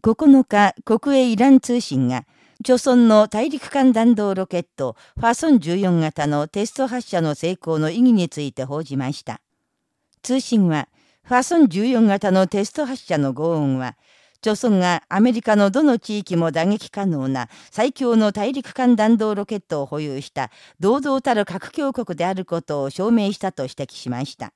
9日、国営イラン通信が、朝鮮の大陸間弾道ロケット、ファソン14型のテスト発射の成功の意義について報じました。通信は、ファソン14型のテスト発射の轟音は、朝鮮がアメリカのどの地域も打撃可能な最強の大陸間弾道ロケットを保有した堂々たる核強国であることを証明したと指摘しました。